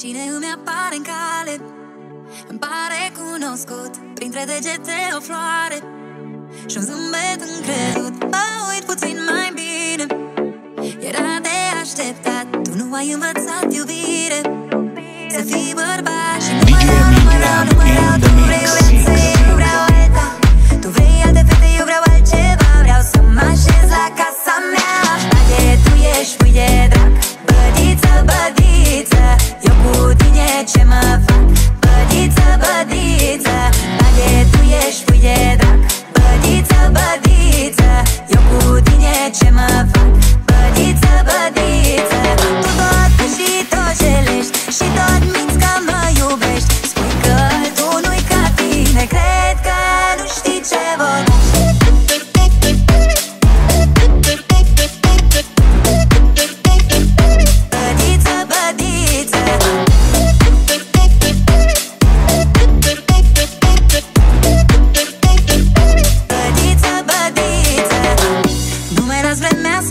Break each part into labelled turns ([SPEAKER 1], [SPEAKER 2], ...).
[SPEAKER 1] Cine îmi apare în cale Îmi pare cunoscut Printre degete o floare Și un zâmbet încredut Mă uit puțin mai bine Era de așteptat Tu nu ai învățat iubire. Să fii bărbat Și nu mai am, mă rău, nu mai
[SPEAKER 2] am
[SPEAKER 1] Tu vrei o rețea, eu vreau alta. Tu vrei alte fete, eu vreau altceva Vreau să mă așez la casa mea. Dacă tu ești, pui de fetiță Dacă tu ești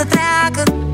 [SPEAKER 1] atracas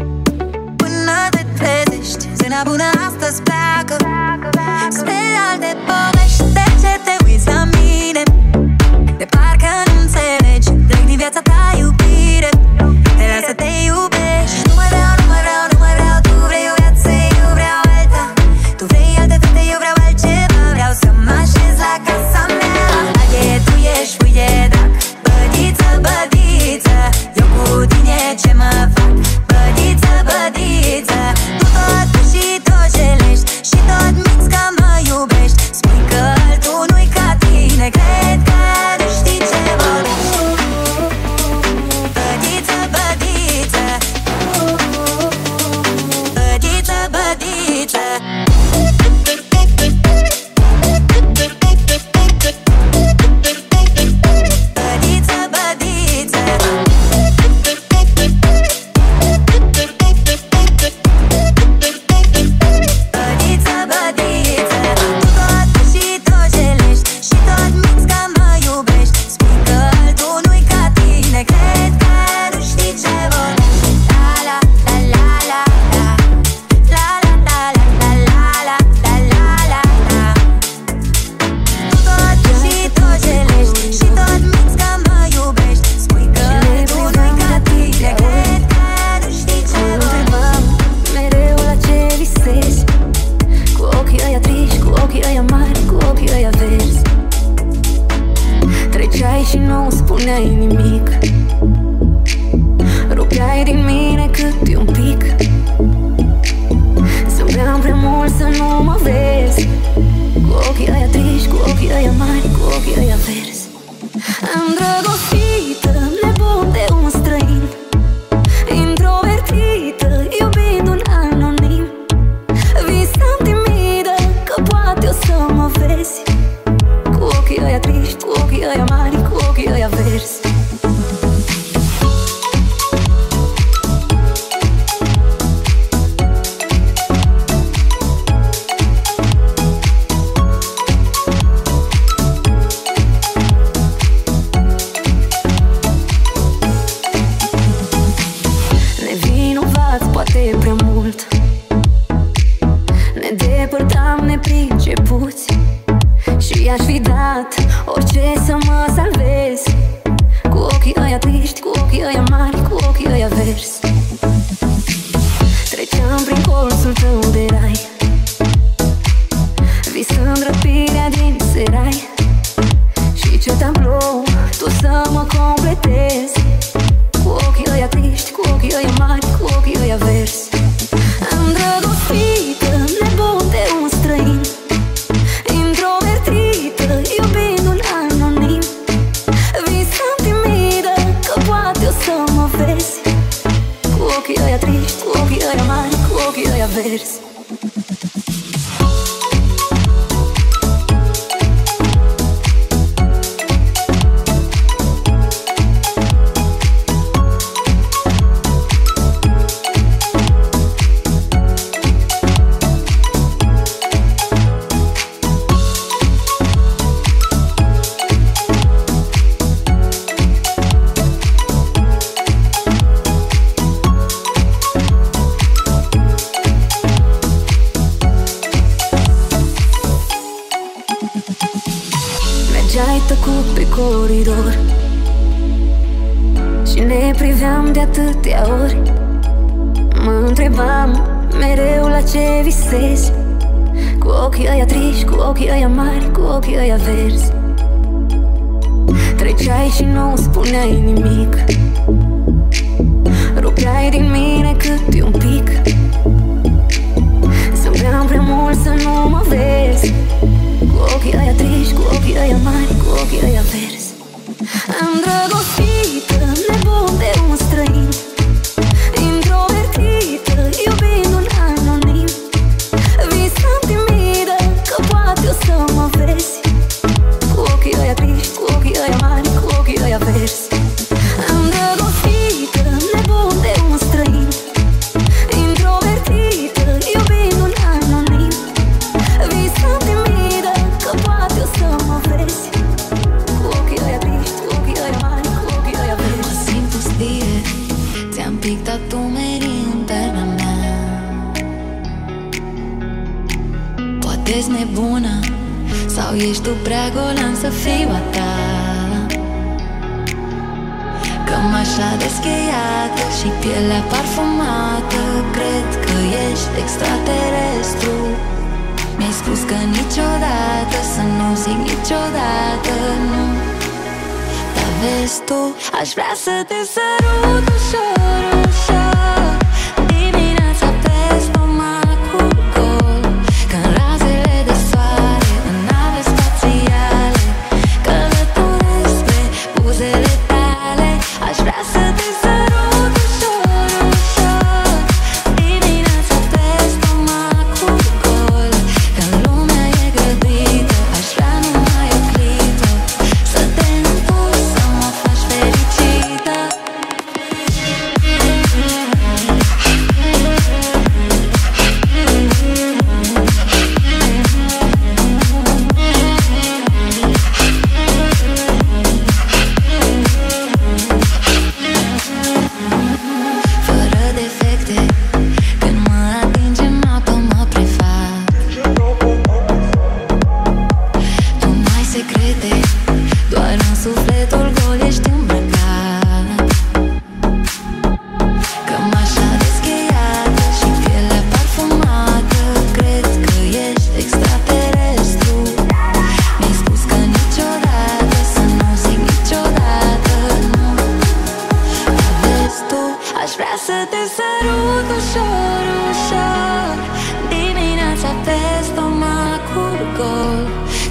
[SPEAKER 1] arate stomacul gol.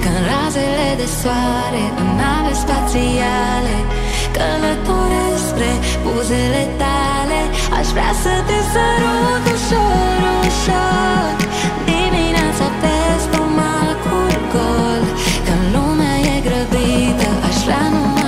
[SPEAKER 1] Când razele de
[SPEAKER 3] soare în nave spațiale Călătoresc spre buzele tale. Aș vrea să te sărut ușor, ușor. Dimineața pe stomacul
[SPEAKER 2] gol. Când lumea e grăbită, aș vrea numai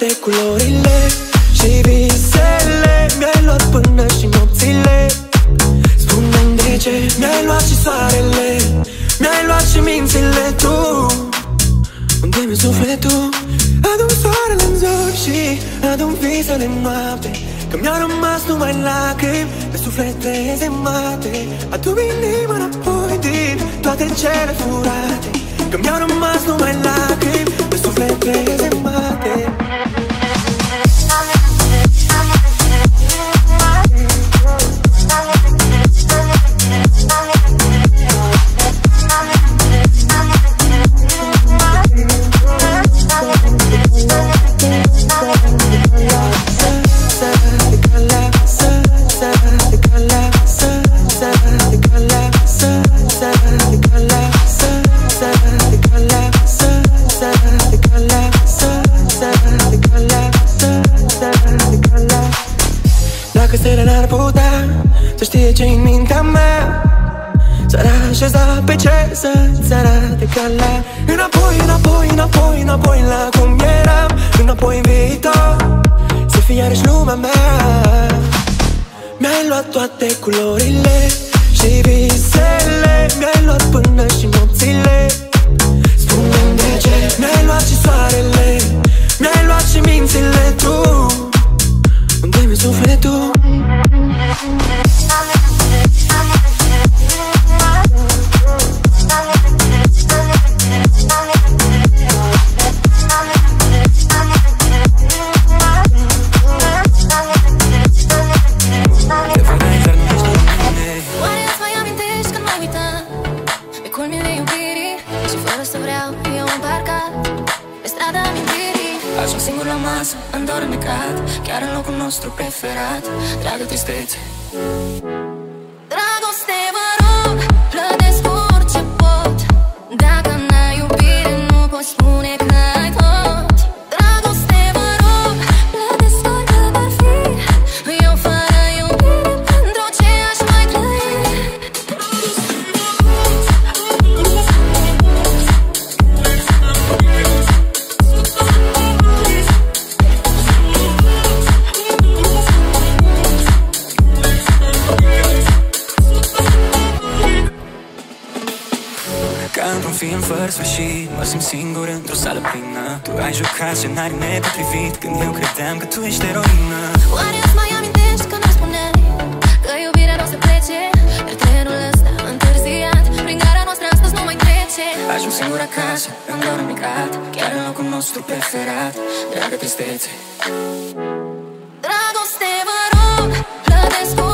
[SPEAKER 2] toate culorile Și visele Mi-ai luat până și nopțile. Spune-mi de ce Mi-ai luat și soarele Mi-ai luat și mințile tu. Unde-mi sufletul? Adun soarele în zori și adun visele în noapte. Că mi-au rămas numai lacrimi De suflet mate. Adu inima înapoi din toate cele furate. Că mi-au rămas numai lacrimi De suflet mate să-ți arate calea Înapoi, înapoi, înapoi, înapoi la cum eram. Înapoi în viitor Să fie iarăși lumea mea. Mi-ai luat toate culorile și visele. Mi-ai luat până și
[SPEAKER 4] Dragă tristețe
[SPEAKER 5] jucat scenarii nepotrivit Când eu credeam că tu ești eroină.
[SPEAKER 4] Oare îți mai amintești când îmi spuneai Că iubirea nu o să plece Iar trenul ăsta întârziat Prin gara noastră astăzi nu mai trece.
[SPEAKER 5] Ajung singur acasă, îndormicat Chiar în locul nostru preferat Dragă tristețe.
[SPEAKER 4] Dragoste, vă rog, plătesc orice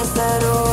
[SPEAKER 3] Is that all?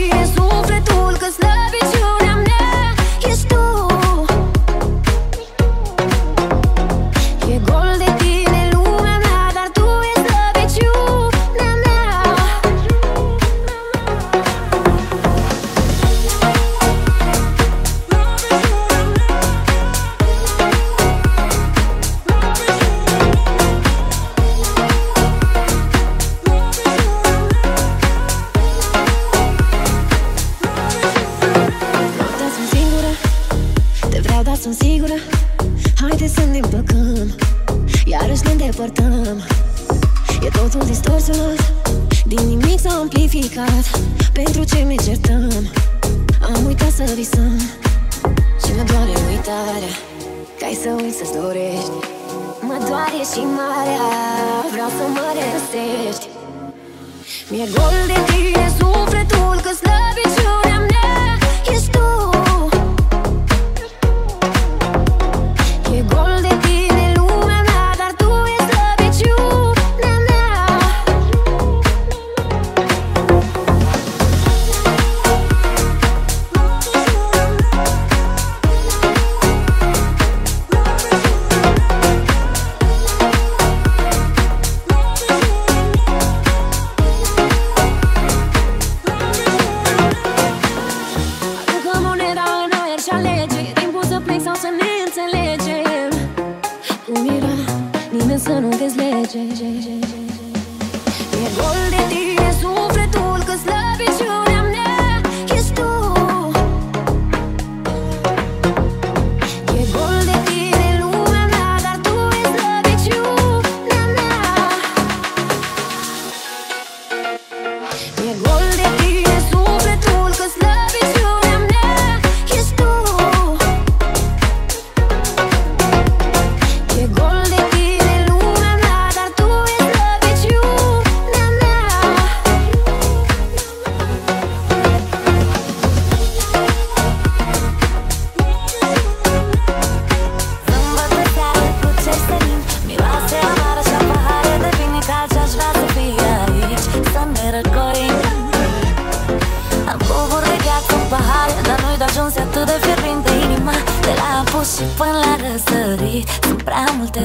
[SPEAKER 3] Gol de tine sufletul Că slăbiciunea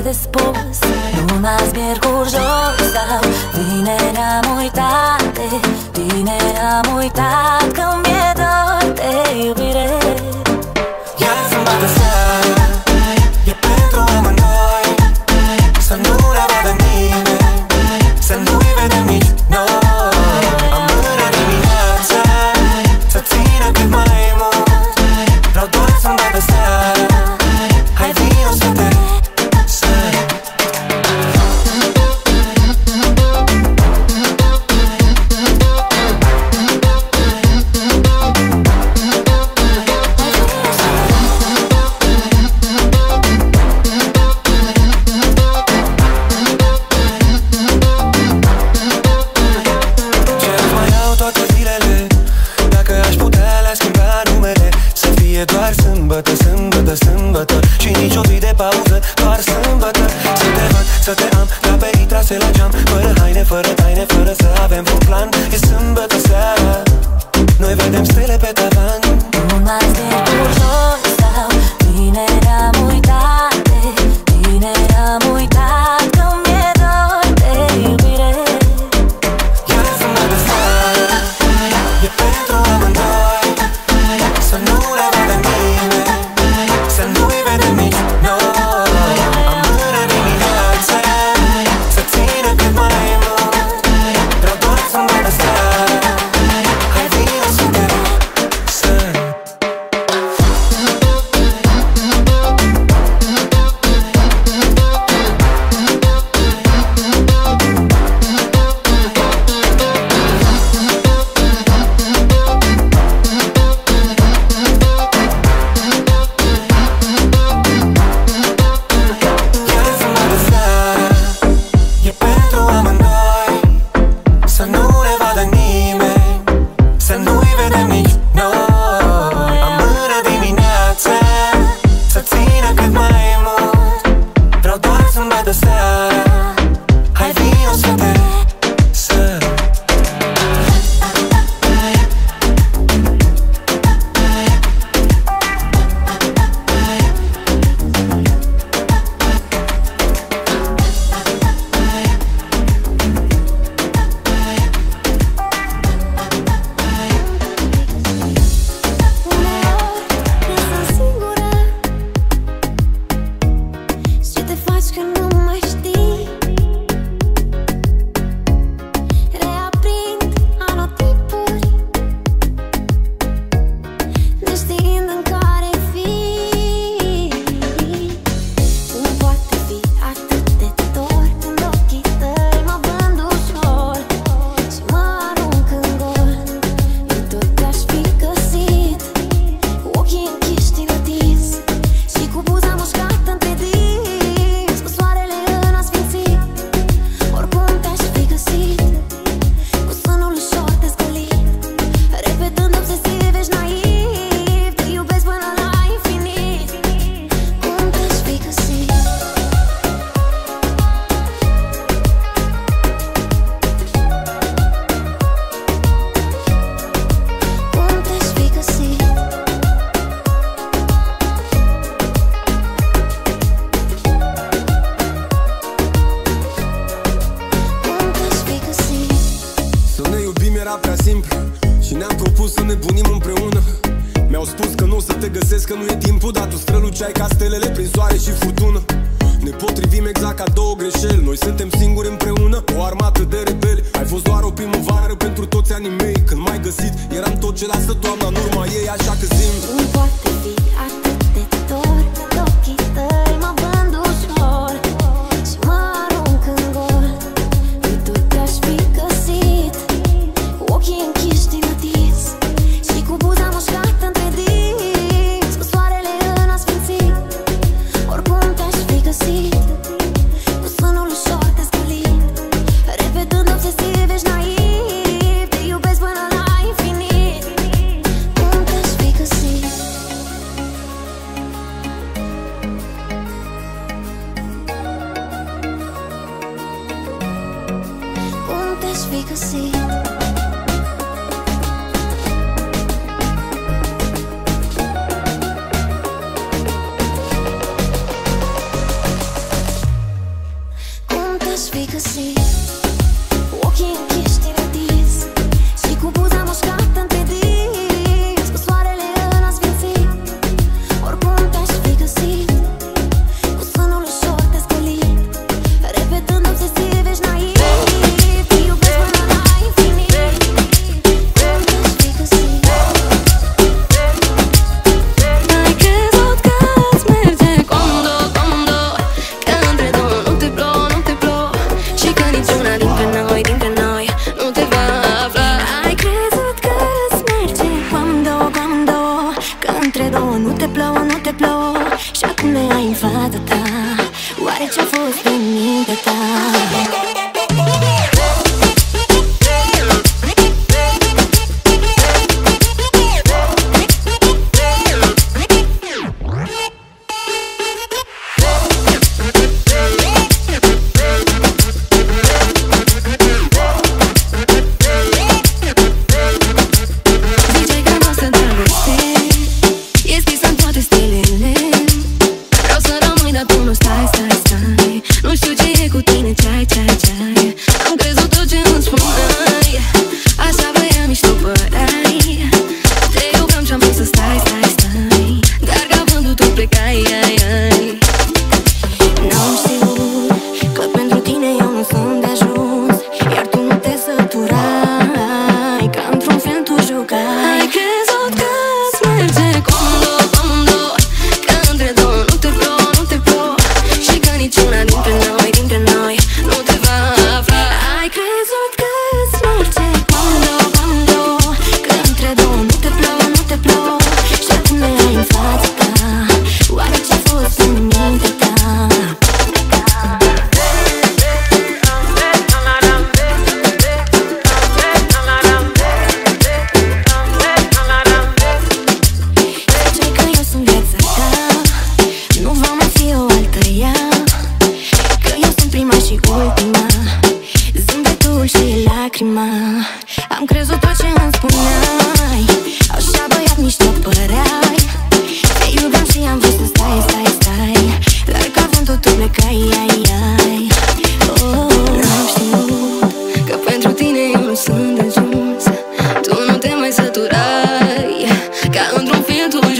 [SPEAKER 6] después, no más mi.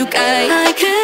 [SPEAKER 6] you guys.